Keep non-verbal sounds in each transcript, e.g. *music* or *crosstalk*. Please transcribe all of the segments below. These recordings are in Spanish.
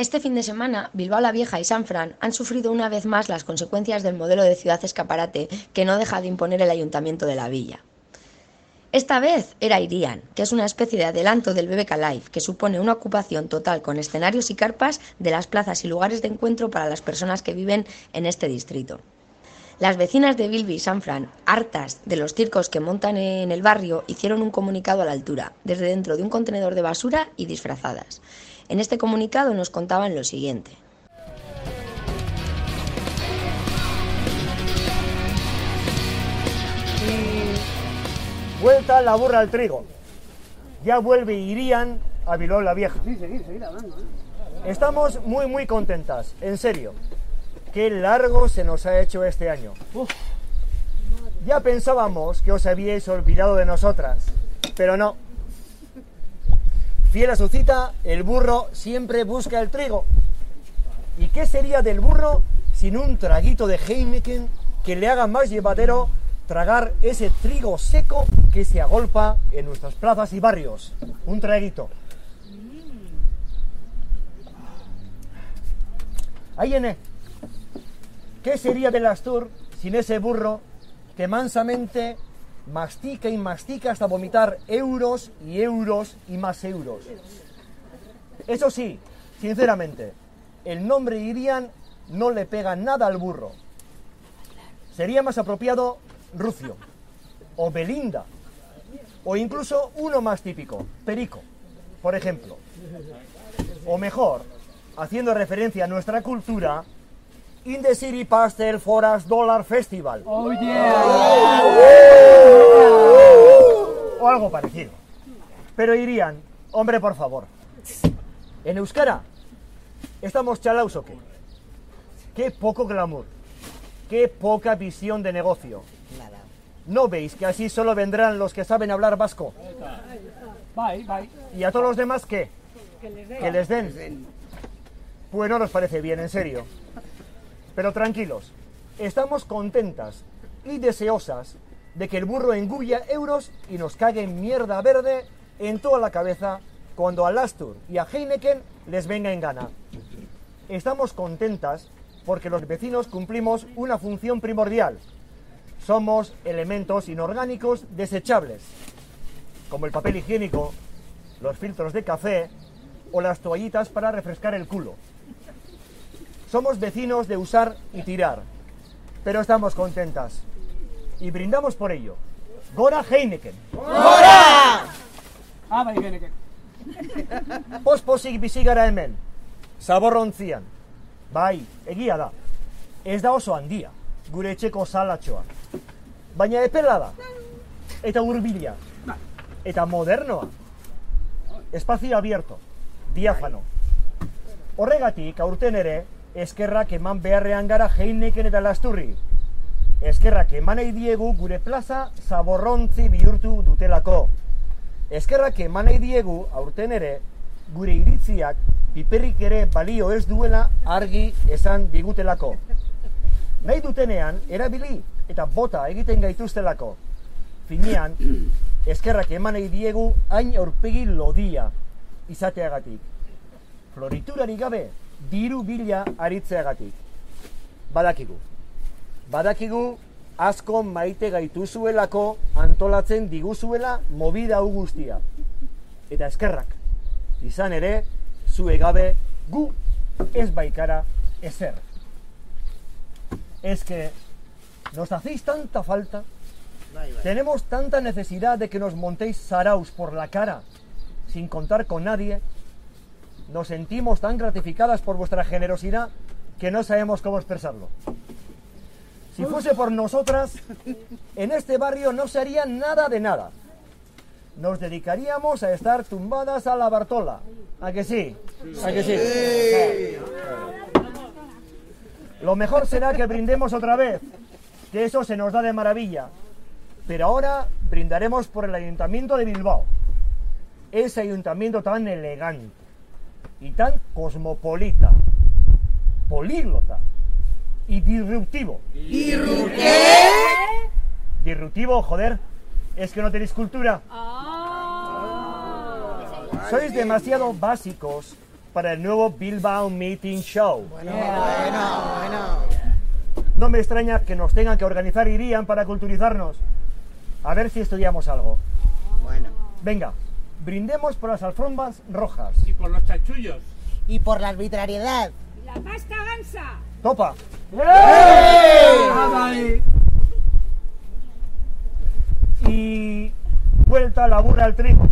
Este fin de semana, Bilbao la Vieja y San Fran han sufrido una vez más las consecuencias del modelo de ciudad escaparate que no deja de imponer el ayuntamiento de la villa. Esta vez era Irian, que es una especie de adelanto del BBK Live, que supone una ocupación total con escenarios y carpas de las plazas y lugares de encuentro para las personas que viven en este distrito. Las vecinas de Bilby y San Fran, hartas de los circos que montan en el barrio, hicieron un comunicado a la altura, desde dentro de un contenedor de basura y disfrazadas. En este comunicado nos contaban lo siguiente. Vuelta la burra al trigo. Ya vuelve Irían a Bilbao la Vieja. Estamos muy, muy contentas, en serio. Qué largo se nos ha hecho este año. Ya pensábamos que os habíais olvidado de nosotras, pero no. Fiel a su cita, el burro siempre busca el trigo. ¿Y qué sería del burro sin un traguito de Heineken que le haga más llevadero tragar ese trigo seco que se agolpa en nuestras plazas y barrios? Un traguito. Ahí en ¿Qué sería del Astur sin ese burro que mansamente mastica y mastica hasta vomitar euros y euros y más euros? Eso sí, sinceramente, el nombre Irian no le pega nada al burro. Sería más apropiado Rucio, o Belinda, o incluso uno más típico, Perico, por ejemplo. O mejor, haciendo referencia a nuestra cultura, In the City Pastel Forest Dollar Festival. Oh yeah. O algo parecido. Pero irían, hombre, por favor. En Euskara, ¿estamos chalaus o qué? Qué poco glamour. Qué poca visión de negocio. ¿No veis que así solo vendrán los que saben hablar vasco? Bye, bye. ¿Y a todos los demás qué? Que les den. Pues no nos parece bien, en serio. Pero tranquilos, estamos contentas y deseosas de que el burro engulla euros y nos cague mierda verde en toda la cabeza cuando a Lastur y a Heineken les venga en gana. Estamos contentas porque los vecinos cumplimos una función primordial. Somos elementos inorgánicos desechables, como el papel higiénico, los filtros de café o las toallitas para refrescar el culo. Somos vecinos de usar y tirar, pero estamos contentas y brindamos por ello. Gora Heineken. Ah, bai, Heineken. *laughs* Posposik bizi gara hemen. Zaborrontzian. Bai, egia da. Ez da oso handia, gure etxeko salatxoa. Baina epela da. Eta hurbila. Eta modernoa. Espazio abierto. Diafano. Horregatik, aurten ere, eskerrak eman beharrean gara Heineken eta lasturri. Eskerrak eman nahi diegu gure plaza zaborrontzi bihurtu dutelako. Eskerrak eman nahi diegu aurten ere gure iritziak piperrik ere balio ez duela argi esan digutelako. Nahi dutenean erabili eta bota egiten gaituztelako. Finean, eskerrak eman nahi diegu hain aurpegi lodia izateagatik. Floriturari gabe, diru bila aritzeagatik. Badakigu. Badakigu asko maite gaituzuelako antolatzen diguzuela movida hau guztia. Eta eskerrak. Izan ere, zue gabe gu ez baikara ezer. Es que nos hacéis tanta falta, tenemos tanta necesidad de que nos montéis saraus por la cara sin contar con nadie, nos sentimos tan gratificadas por vuestra generosidad que no sabemos cómo expresarlo. Si fuese por nosotras, en este barrio no se haría nada de nada. Nos dedicaríamos a estar tumbadas a la Bartola. ¿A que sí? ¿A que sí? Lo mejor será que brindemos otra vez, que eso se nos da de maravilla. Pero ahora brindaremos por el Ayuntamiento de Bilbao. Ese ayuntamiento tan elegante y tan cosmopolita, políglota y disruptivo. Disruptivo, joder, es que no tenéis cultura. Sois demasiado básicos para el nuevo Bilbao Meeting Show. Bueno, bueno, bueno. No me extraña que nos tengan que organizar Irían para culturizarnos. A ver si estudiamos algo. Bueno. Venga, brindemos por las alfombras rojas. Y por los chanchullos. Y por la arbitrariedad. La pasta gansa. Topa. Y vuelta la burra al trigo.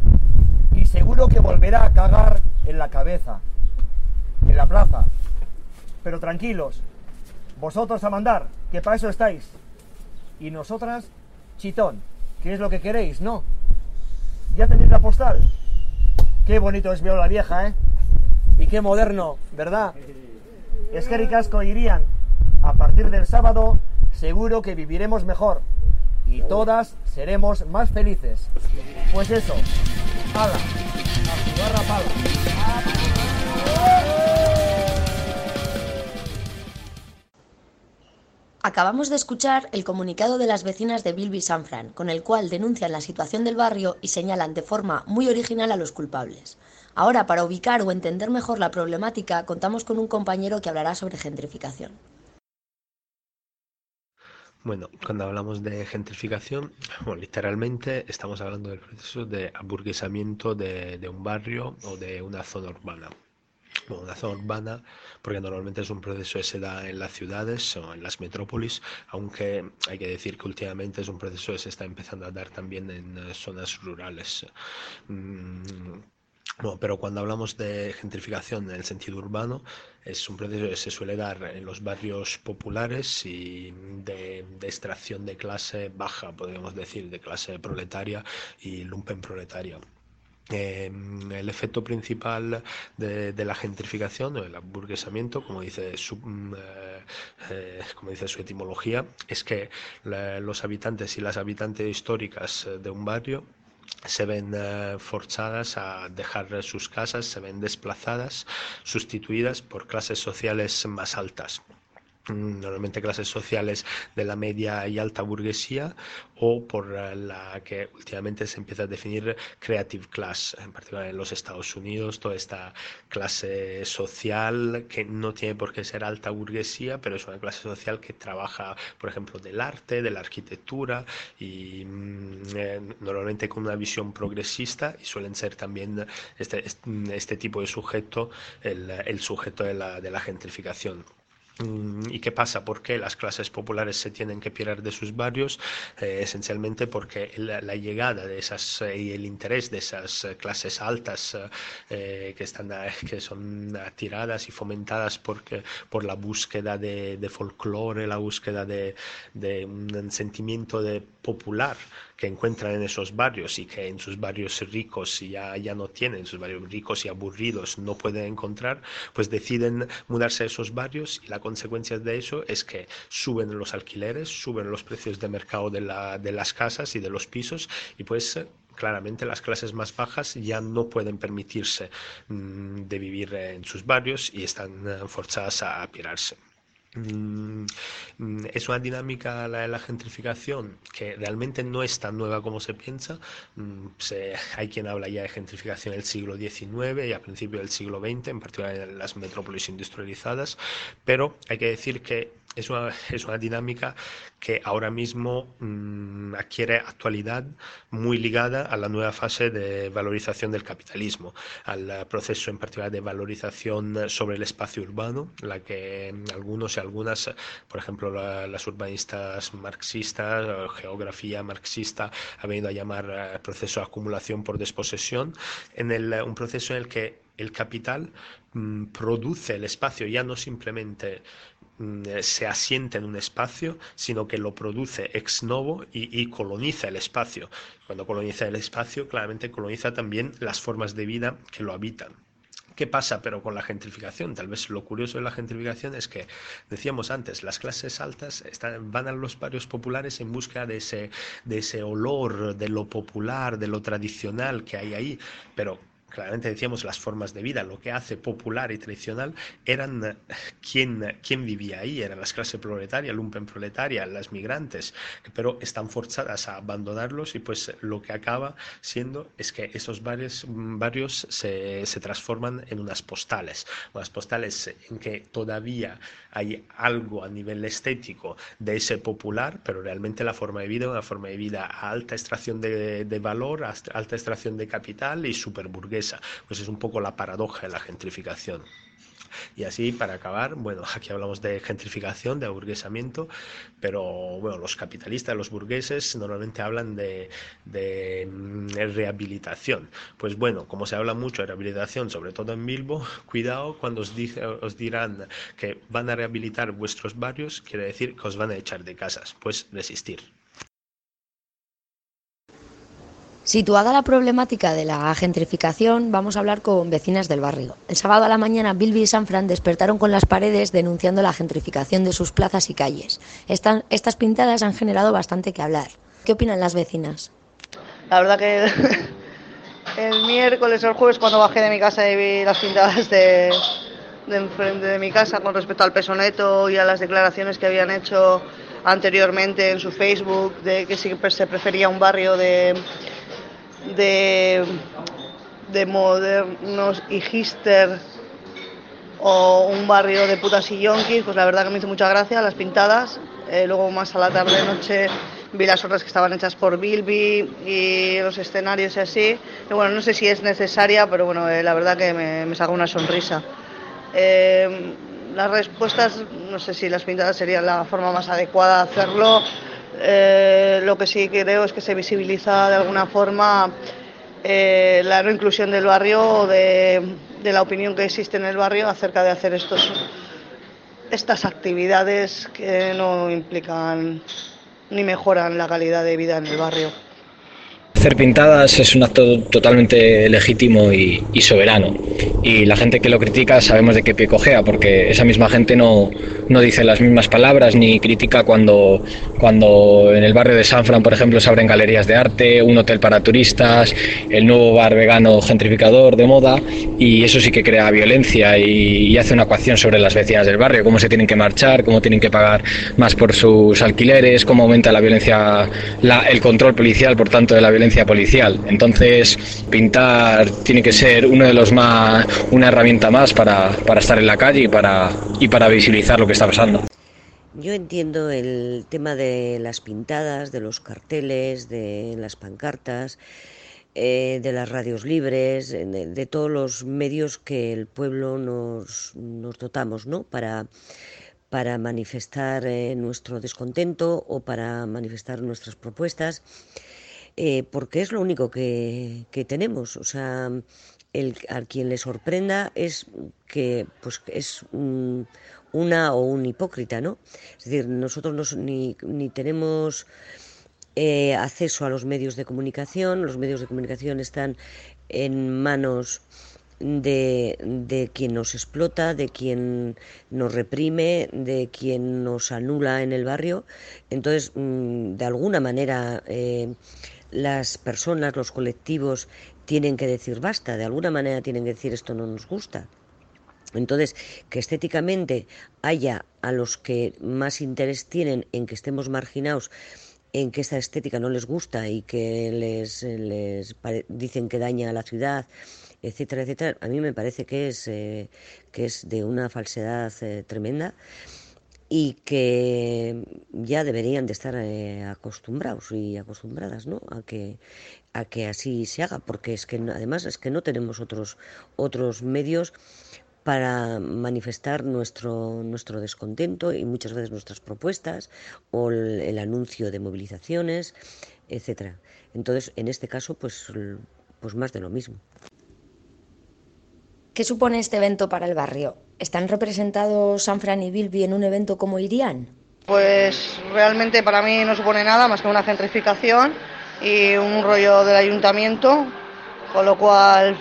Y seguro que volverá a cagar en la cabeza. En la plaza. Pero tranquilos. Vosotros a mandar, que para eso estáis. Y nosotras, chitón, que es lo que queréis, ¿no? ¿Ya tenéis la postal? Qué bonito es la vieja, ¿eh? Y qué moderno, ¿verdad? Es que ricasco irían. A partir del sábado, seguro que viviremos mejor. Y todas seremos más felices. Pues eso. ¡Hala! A jugar a pala. Acabamos de escuchar el comunicado de las vecinas de Bilby Sanfran, con el cual denuncian la situación del barrio y señalan de forma muy original a los culpables. Ahora, para ubicar o entender mejor la problemática, contamos con un compañero que hablará sobre gentrificación. Bueno, cuando hablamos de gentrificación, literalmente estamos hablando del proceso de aburguesamiento de un barrio o de una zona urbana. Zona urbana, porque normalmente es un proceso que se da en las ciudades o en las metrópolis, aunque hay que decir que últimamente es un proceso que se está empezando a dar también en eh, zonas rurales. Mm, pero cuando hablamos de gentrificación en el sentido urbano, es un proceso que se suele dar en los barrios populares y de, de extracción de clase baja, podríamos decir, de clase proletaria y lumpen proletaria. Eh, el efecto principal de, la gentrificación o el aburguesamiento, como dice su, eh, eh, como dice su etimología, es que los habitantes y las habitantes históricas de un barrio se ven forzadas a dejar sus casas, se ven desplazadas, sustituidas por clases sociales más altas normalmente clases sociales de la media y alta burguesía o por la que últimamente se empieza a definir creative class, en particular en los Estados Unidos, toda esta clase social que no tiene por qué ser alta burguesía, pero es una clase social que trabaja, por ejemplo, del arte, de la arquitectura y eh, normalmente con una visión progresista y suelen ser también este, este tipo de sujeto el, el sujeto de la, de la gentrificación. Mm, ¿Y qué pasa? ¿Por qué las clases populares se tienen que pirar de sus barrios? Eh, esencialmente porque la, llegada de esas eh, y el interés de esas eh, clases altas que, están, que son atiradas y fomentadas por, por la búsqueda de, de folclore, la búsqueda de, de un sentimiento de popular que encuentran en esos barrios y que en sus barrios ricos ya, ya no tienen, sus barrios ricos y aburridos no pueden encontrar, pues deciden mudarse a esos barrios y la consecuencia de eso es que suben los alquileres, suben los precios de mercado de, la, de las casas y de los pisos y pues claramente las clases más bajas ya no pueden permitirse mmm, de vivir en sus barrios y están uh, forzadas a pirarse. Mm, es una dinámica la de la gentrificación que realmente no es tan nueva como se piensa. Mm, hay quien habla ya de gentrificación del siglo XIX y a principios del siglo XX, en particular en las metrópolis industrializadas, pero hay que decir que es una, *laughs* es una dinámica que ahora mismo mmm, adquiere actualidad muy ligada a la nueva fase de valorización del capitalismo, al proceso en particular de valorización sobre el espacio urbano, la que algunos y algunas, por ejemplo, la, las urbanistas marxistas, geografía marxista, ha venido a llamar proceso de acumulación por desposesión, en el, un proceso en el que el capital mmm, produce el espacio ya no simplemente se asienta en un espacio, sino que lo produce ex novo y, y, coloniza el espacio. Cuando coloniza el espacio, claramente coloniza también las formas de vida que lo habitan. ¿Qué pasa pero con la gentrificación? Tal vez lo curioso de la gentrificación es que, decíamos antes, las clases altas están, van a los barrios populares en busca de ese, de ese olor, de lo popular, de lo tradicional que hay ahí, pero claramente decíamos las formas de vida, lo que hace popular y tradicional eran eh, quien, quien vivía ahí, eran las clases proletarias, lumpen proletaria, las migrantes, pero están forzadas a abandonarlos y pues lo que acaba siendo es que esos barrios, barrios se, se transforman en unas postales, unas postales en que todavía hay algo a nivel estético de ese popular, pero realmente la forma de vida es una forma de vida a alta extracción de, de valor, a alta extracción de capital y superburguesa. Pues es un poco la paradoja de la gentrificación. Y así, para acabar, bueno, *laughs* aquí hablamos de gentrificación, de aburguesamiento, pero bueno, los capitalistas, los burgueses, normalmente hablan de, mm, rehabilitación. Pues bueno, como se habla mucho de rehabilitación, sobre todo en Bilbo, *laughs* cuidado cuando os, di os dirán que van a rehabilitar vuestros barrios, quiere decir que os van a echar de casas, pues resistir. Situada la problemática de la gentrificación, vamos a hablar con vecinas del barrio. El sábado a la mañana, Bilby y Sanfran despertaron con las paredes denunciando la gentrificación de sus plazas y calles. Estas, pintadas han generado bastante que hablar. ¿Qué opinan las vecinas? La verdad que *laughs* el miércoles o el jueves cuando bajé de mi casa y vi las pintadas de, enfrente de mi casa con respecto al peso neto y a las declaraciones que habían hecho anteriormente en su Facebook de que sí se prefería un barrio de de, de modernos y hister o un barrio de putas y yonkis, pues la verdad que me hizo mucha gracia las pintadas. Eh, luego más a la tarde noche vi las otras que estaban hechas por Bilby y los escenarios y así. Bueno, no sé si es necesaria, pero bueno, eh, la verdad que me, me sacó una sonrisa. Eh, las respuestas, no sé si las pintadas serían la forma más adecuada de hacerlo. Eh, lo que sí creo es que se visibiliza de alguna forma eh, la no inclusión del barrio, de, de, la opinión que existe en el barrio acerca de hacer estas actividades que no implican ni mejoran la calidad de vida en el barrio. Hacer pintadas es un acto totalmente legítimo y, soberano. Y la gente que lo critica sabemos de qué pie cojea, porque esa misma gente no, no dice las mismas palabras ni critica cuando, cuando en el barrio de San Fran, por ejemplo, se abren galerías de arte, un hotel para turistas, el nuevo bar vegano gentrificador de moda, y eso sí que crea violencia y, hace una ecuación sobre las vecinas del barrio, cómo se tienen que marchar, cómo tienen que pagar más por sus alquileres, cómo aumenta la violencia, la, el control policial, por tanto, de la violencia policial. Entonces, pintar tiene que ser uno de los más, una herramienta más para, para estar en la calle y para, y para visibilizar lo que está pasando. Yo entiendo el tema de las pintadas, de los carteles, de las pancartas, eh, de las radios libres, de, todos los medios que el pueblo nos, nos dotamos, ¿no? Para, para manifestar eh, nuestro descontento o para manifestar nuestras propuestas eh, porque es lo único que, que tenemos. O sea, el, a quien le sorprenda es que pues, es un, una o un hipócrita, ¿no? Es decir, nosotros no, ni, ni tenemos eh, acceso a los medios de comunicación, los medios de comunicación están en manos de, de, quien nos explota, de quien nos reprime, de quien nos anula en el barrio. Entonces, mm, de alguna manera, eh, las personas, los colectivos, tienen que decir basta, de alguna manera tienen que decir esto no nos gusta. Entonces, que estéticamente haya a los que más interés tienen en que estemos marginados, en que esta estética no les gusta y que les, les dicen que daña a la ciudad, etcétera, etcétera, a mí me parece que es, eh, que es de una falsedad eh, tremenda y que ya deberían de estar eh, acostumbrados y acostumbradas ¿no? a que a que así se haga porque es que además es que no tenemos otros otros medios para manifestar nuestro nuestro descontento y muchas veces nuestras propuestas o el, el anuncio de movilizaciones etcétera entonces en este caso pues pues más de lo mismo ¿Qué supone este evento para el barrio? ¿Están representados San Fran y Bilby en un evento como irían? Pues realmente para mí no supone nada más que una gentrificación y un rollo del ayuntamiento, con lo cual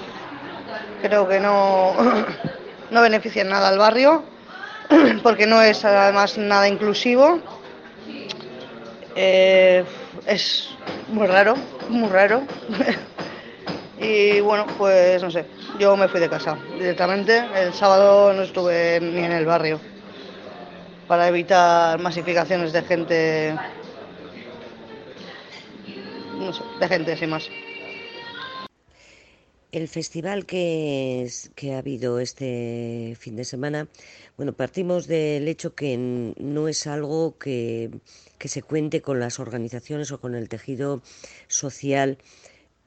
creo que no, *clears throat* no beneficia en nada al barrio, *clears throat* porque no es además nada inclusivo. Eh, es muy raro, muy raro. *laughs* Y bueno, pues no sé, yo me fui de casa directamente. El sábado no estuve ni en el barrio para evitar masificaciones de gente, de gente sin más. El festival que, es- que ha habido este fin de semana, bueno, partimos del hecho que no es algo que, que se cuente con las organizaciones o con el tejido social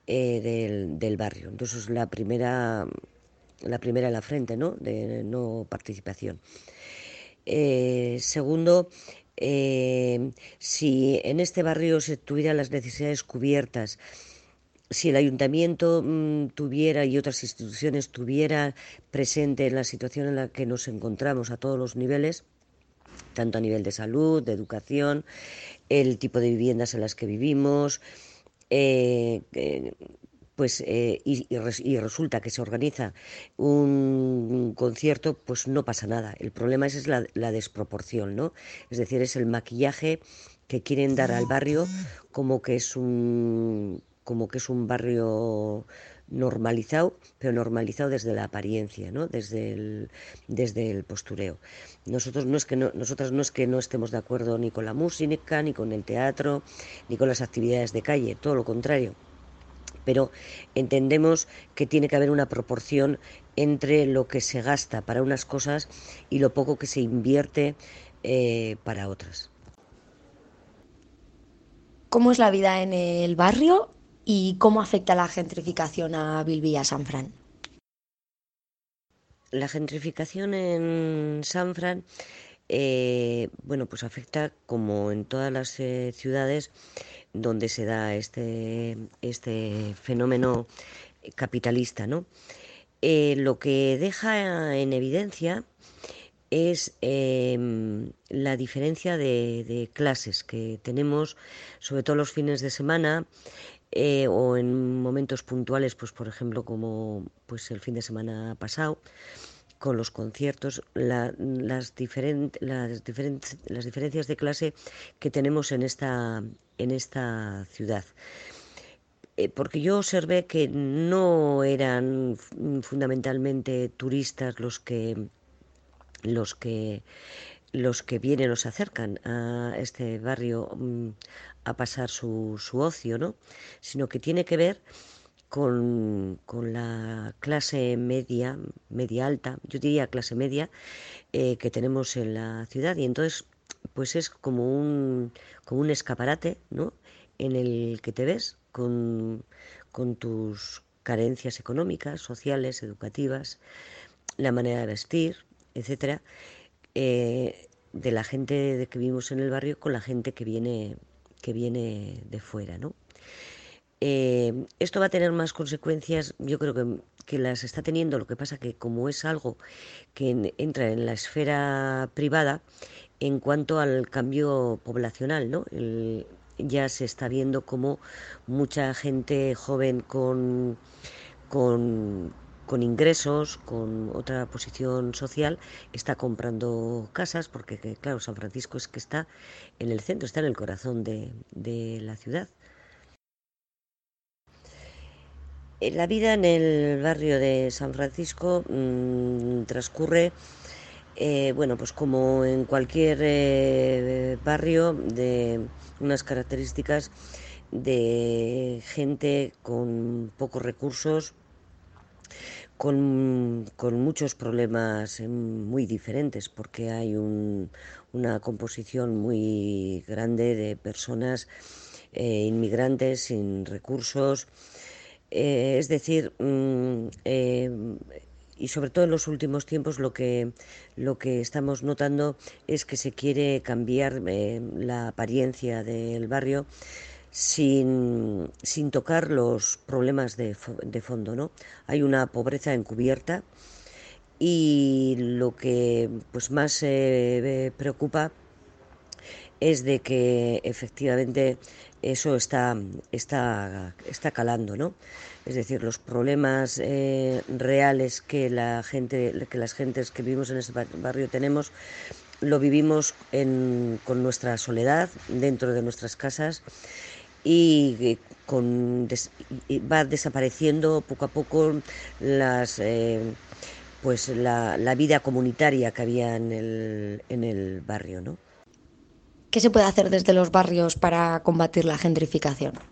eh, del, del barrio. Entonces, la primera, la primera en la frente, ¿no? De no participación. Eh, segundo, eh, si en este barrio se tuvieran las necesidades cubiertas, si el ayuntamiento mm, tuviera y otras instituciones tuviera presente en la situación en la que nos encontramos a todos los niveles, tanto a nivel de salud, de educación, el tipo de viviendas en las que vivimos, eh, pues eh, y, y res- y resulta que se organiza un concierto, pues no pasa nada. El problema es, es la, la desproporción, ¿no? Es decir, es el maquillaje que quieren dar al barrio como que es un como que es un barrio normalizado, pero normalizado desde la apariencia, ¿no? Desde el, desde el postureo. Nosotros no es que no, nosotras no es que no estemos de acuerdo ni con la música, ni con el teatro, ni con las actividades de calle, todo lo contrario pero entendemos que tiene que haber una proporción entre lo que se gasta para unas cosas y lo poco que se invierte eh, para otras. ¿Cómo es la vida en el barrio y cómo afecta la gentrificación a Bilbi y a San Fran? La gentrificación en San Fran, eh, bueno, pues afecta como en todas las eh, ciudades donde se da este, este fenómeno capitalista, ¿no? Eh, lo que deja en evidencia es em, la diferencia de, clases que tenemos, sobre todo los fines de semana eh, o en momentos puntuales, pues por ejemplo como pues el fin de semana pasado con los conciertos, la- las, las, las diferencias de clase que tenemos en esta, en esta ciudad. Eh, porque yo observé que no eran fundamentalmente turistas los que los que los que vienen o se acercan a este barrio mm, a pasar su, su ocio, ¿no? Sino que tiene que ver con, con la clase media, media alta, yo diría clase media, eh, que tenemos en la ciudad. Y entonces, pues es como un, como un escaparate, ¿no? En el que te ves con, con tus carencias económicas, sociales, educativas, la manera de vestir, etcétera, eh, de la gente que vivimos en el barrio con la gente que viene, que viene de fuera, ¿no? Eh, esto va a tener más consecuencias, yo creo que, que las está teniendo, lo que pasa que como es algo que en- entra en la esfera privada, en cuanto al cambio poblacional, ¿no? El- ya se está viendo como mucha gente joven con, con, con ingresos, con otra posición social, está comprando casas, porque que, claro, San Francisco es que está en el centro, está en el corazón de, de la ciudad. Eh, La vida en el barrio de San Francisco mm, transcurre, eh, bueno, pues como en cualquier eh, barrio, de unas características de gente con pocos recursos, con, con muchos problemas eh, muy diferentes, porque hay un- una composición muy grande de personas eh, inmigrantes sin recursos. Eh, es decir, mm, eh, y sobre todo en los últimos tiempos lo que, lo que estamos notando es que se quiere cambiar eh, la apariencia del barrio sin, sin tocar los problemas de, de fondo, ¿no? Hay una pobreza encubierta y lo que pues más eh, preocupa es de que efectivamente eso está, está, está calando, ¿no? Es decir, los problemas eh, reales que la gente, que las gentes que vivimos en este bar- barrio tenemos, lo vivimos con nuestra soledad dentro de nuestras casas y eh, con va desapareciendo poco a poco las eh, pues la, la vida comunitaria que había en el, en el barrio, ¿no? ¿Qué se puede hacer desde los barrios para combatir la gentrificación?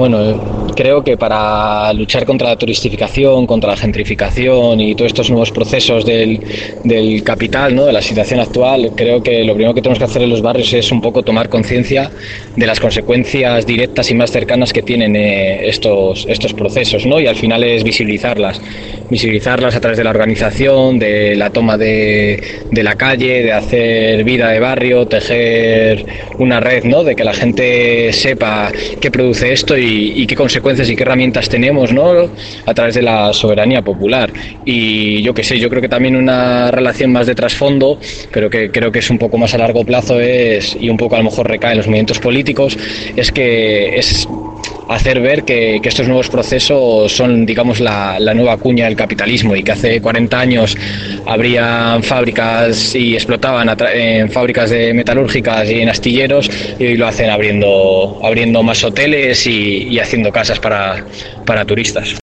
Bueno, creo que para luchar contra la turistificación, contra la gentrificación y todos estos nuevos procesos del, del capital, ¿no? de la situación actual, creo que lo primero que tenemos que hacer en los barrios es un poco tomar conciencia de las consecuencias directas y más cercanas que tienen eh, estos, estos procesos, ¿no? y al final es visibilizarlas, visibilizarlas a través de la organización, de la toma de, de la calle, de hacer vida de barrio, tejer una red, ¿no? de que la gente sepa qué produce esto y, y qué consecuencias y qué herramientas tenemos ¿no? a través de la soberanía popular. Y yo qué sé, yo creo que también una relación más de trasfondo, pero que creo que es un poco más a largo plazo es, y un poco a lo mejor recae en los movimientos políticos, es que es hacer ver que, que estos nuevos procesos son, digamos, la, la nueva cuña del capitalismo y que hace 40 años habrían fábricas y explotaban en fábricas de metalúrgicas y en astilleros y hoy lo hacen abriendo, abriendo más hoteles y, y haciendo casas para, para turistas.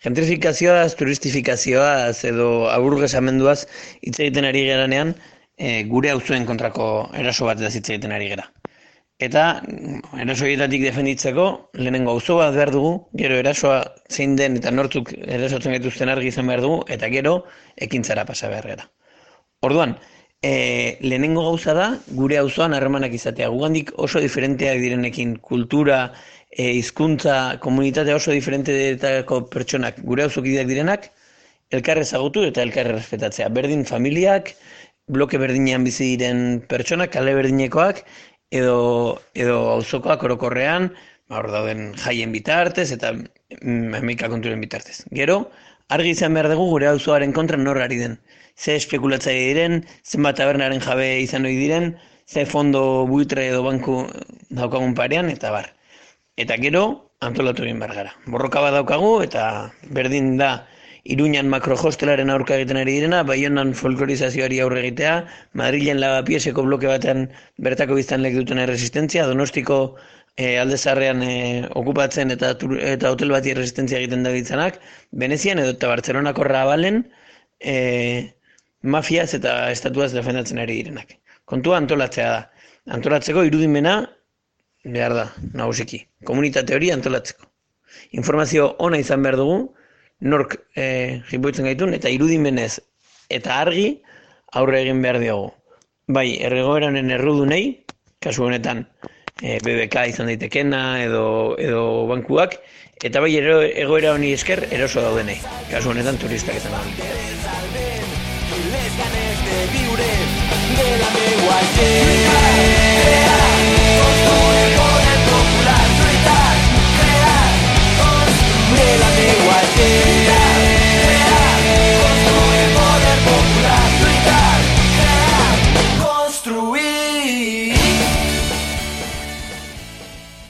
Gentrifikazioaz, turistifikazioaz edo aburgesamenduaz hitz egiten ari geranean, e, gure auzuen kontrako eraso bat hitz egiten ari gera. Eta mm, eraso horietatik defenditzeko, lehenengo auzo bat behar dugu, gero erasoa zein den eta nortzuk erasotzen gaituzten argi izan behar dugu, eta gero ekintzara pasa behar gara. Orduan, e, lehenengo gauza da, gure auzoan harremanak izatea. Gugandik oso diferenteak direnekin, kultura, e, hizkuntza, komunitate oso diferenteetako pertsonak, gure auzokideak direnak, elkar ezagutu eta elkar respetatzea. Berdin familiak, bloke berdinean bizi diren pertsonak, kale berdinekoak, edo, edo auzokoak orokorrean, ba, hor dauden jaien bitartez eta mm, hamaika konturen bitartez. Gero, argi izan behar dugu gure auzoaren kontra nor ari den. Ze espekulatzaile diren, zenbat tabernaren jabe izan ohi diren, ze fondo buitre edo banku daukagun parean, eta bar. Eta gero, antolatu egin behar gara. Borroka bat daukagu, eta berdin da, Iruñan makrohostelaren aurka egiten ari direna, Baionan folklorizazioari aurre egitea, Madrilen lavapieseko bloke batean bertako biztanlek duten erresistentzia, Donostiko eh, alde zarrean eh, okupatzen eta, tur- eta hotel bati erresistentzia egiten dabiltzanak, Venezian edo eta Bartzelonako rabalen eh, mafiaz eta estatuaz defendatzen ari direnak. Kontua antolatzea da. Antolatzeko irudimena behar da, nagusiki. Komunitate hori antolatzeko. Informazio ona izan behar dugu, nork e, jipoitzen gaitun, eta irudimenez eta argi aurre egin behar diogu. Bai, erregoeranen errudunei, kasu honetan eh, e, BBK izan daitekena edo, edo bankuak, eta bai ero, egoera honi esker eroso daudenei, kasu honetan turistak eta nabi. Yeah. again